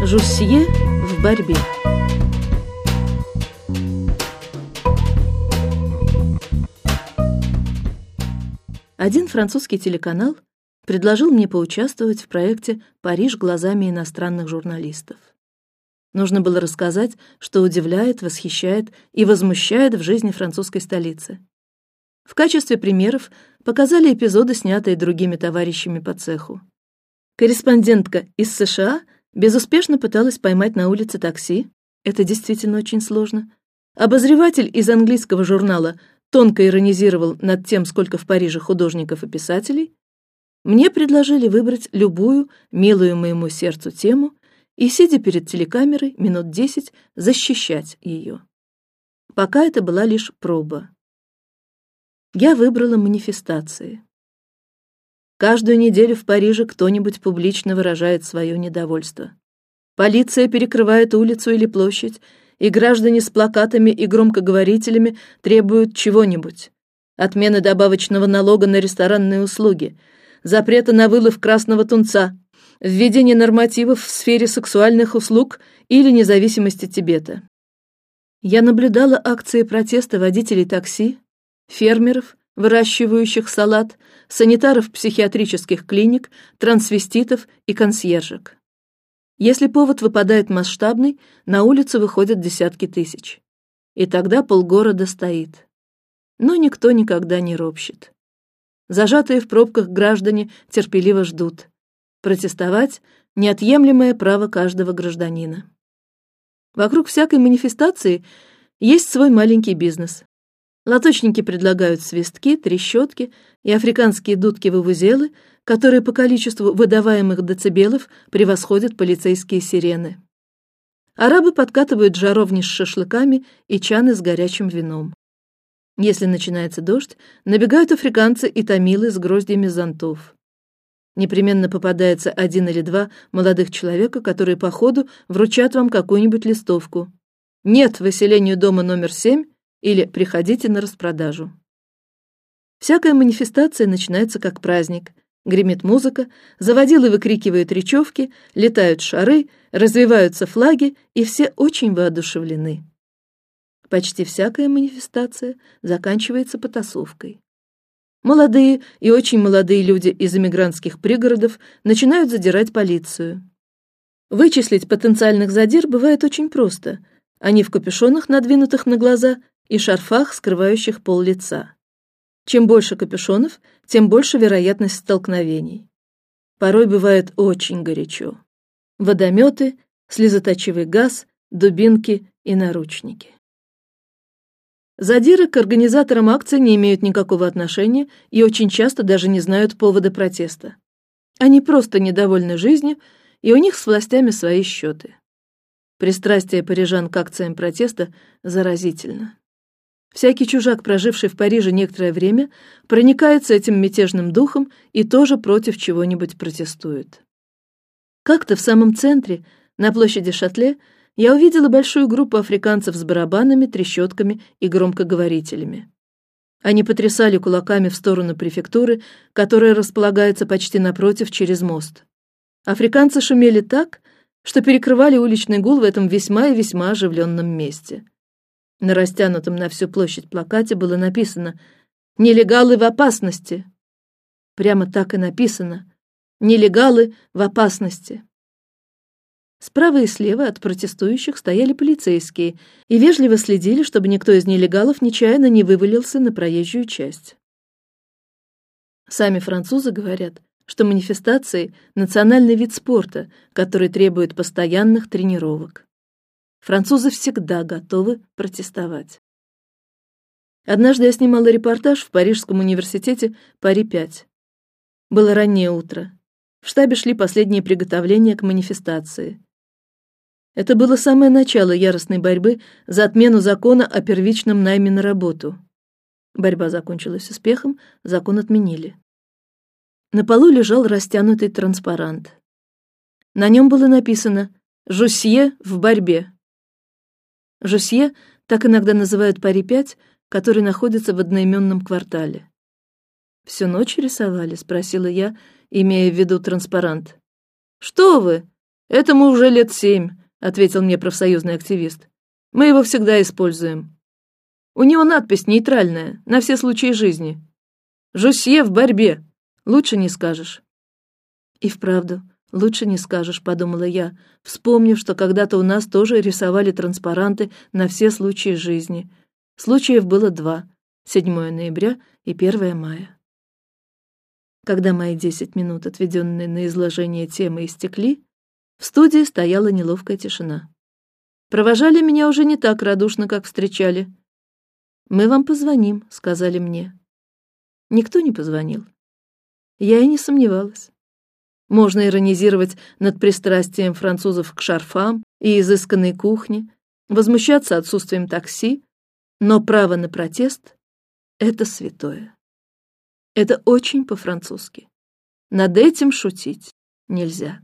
Жусье в борьбе. Один французский телеканал предложил мне поучаствовать в проекте «Париж глазами иностранных журналистов». Нужно было рассказать, что удивляет, восхищает и возмущает в жизни французской столицы. В качестве примеров показали эпизоды, снятые другими товарищами по цеху. Корреспондентка из США безуспешно пыталась поймать на улице такси. Это действительно очень сложно. Обозреватель из английского журнала тонко иронизировал над тем, сколько в Париже художников и писателей. Мне предложили выбрать любую милую моему сердцу тему и, сидя перед телекамерой минут десять, защищать ее. Пока это была лишь проба. Я выбрала манифестации. Каждую неделю в Париже кто-нибудь публично выражает свое недовольство. Полиция перекрывает улицу или площадь, и граждане с плакатами и громкоговорителями требуют чего-нибудь: отмены добавочного налога на ресторанные услуги, запрета на вылов красного тунца, введение нормативов в сфере сексуальных услуг или независимости Тибета. Я наблюдала акции протеста водителей такси, фермеров, выращивающих салат, санитаров психиатрических клиник, трансвеститов и консьержек. Если повод выпадает масштабный, на улицу выходят десятки тысяч, и тогда полгорода стоит. Но никто никогда не ропщет. Зажатые в пробках граждане терпеливо ждут. Протестовать – неотъемлемое право каждого гражданина. Вокруг всякой манифестации есть свой маленький бизнес. Лоточники предлагают свистки, трещотки и африканские дудки-вывузелы, которые по количеству выдаваемых децибелов превосходят полицейские сирены. Арабы подкатывают жаровни с шашлыками и чаны с горячим вином. Если начинается дождь, набегают африканцы и тамилы с гроздьями зонтов. Непременно попадается один или два молодых человека, которые по ходу вручат вам какую-нибудь листовку. Нет выселению дома номер семь или приходите на распродажу. Всякая манифестация начинается как праздник. Гремит музыка, заводилы выкрикивают речевки, летают шары, развиваются флаги, и все очень воодушевлены. Почти всякая манифестация заканчивается потасовкой. Молодые и очень молодые люди из эмигрантских пригородов начинают задирать полицию. Вычислить потенциальных задир бывает очень просто. Они в капюшонах, надвинутых на глаза, и шарфах, скрывающих пол лица. Чем больше капюшонов, тем больше вероятность столкновений. Порой бывает очень горячо. Водометы, слезоточивый газ, дубинки и наручники. Задиры к организаторам акции не имеют никакого отношения и очень часто даже не знают повода протеста. Они просто недовольны жизнью, и у них с властями свои счеты. Пристрастие парижан к акциям протеста заразительно. Всякий чужак, проживший в Париже некоторое время, проникается этим мятежным духом и тоже против чего-нибудь протестует. Как-то в самом центре, на площади Шатле, я увидела большую группу африканцев с барабанами, трещотками и громкоговорителями. Они потрясали кулаками в сторону префектуры, которая располагается почти напротив через мост. Африканцы шумели так, что перекрывали уличный гул в этом весьма и весьма оживленном месте. На растянутом на всю площадь плакате было написано «Нелегалы в опасности». Прямо так и написано «Нелегалы в опасности». Справа и слева от протестующих стояли полицейские и вежливо следили, чтобы никто из нелегалов нечаянно не вывалился на проезжую часть. Сами французы говорят, что манифестации – национальный вид спорта, который требует постоянных тренировок. Французы всегда готовы протестовать. Однажды я снимала репортаж в Парижском университете Пари 5. Было раннее утро. В штабе шли последние приготовления к манифестации. Это было самое начало яростной борьбы за отмену закона о первичном найме на работу. Борьба закончилась успехом, закон отменили. На полу лежал растянутый транспарант. На нем было написано «Жусье в борьбе». Жусье так иногда называют Пари 5, который находится в одноименном квартале. Всю ночь рисовали, спросила я, имея в виду транспарант. Что вы? Этому уже лет семь, ответил мне профсоюзный активист. Мы его всегда используем. У него надпись нейтральная на все случаи жизни. Жосье в борьбе. Лучше не скажешь. И вправду, лучше не скажешь, подумала я, вспомнив, что когда-то у нас тоже рисовали транспаранты на все случаи жизни. Случаев было два: 7 ноября и 1 мая. Когда мои десять минут, отведенные на изложение темы, истекли, в студии стояла неловкая тишина. Провожали меня уже не так радушно, как встречали. Мы вам позвоним, сказали мне. Никто не позвонил. Я и не сомневалась. Можно иронизировать над пристрастием французов к шарфам и изысканной кухне, возмущаться отсутствием такси, но право на протест – это святое. Это очень по-французски. Над этим шутить нельзя.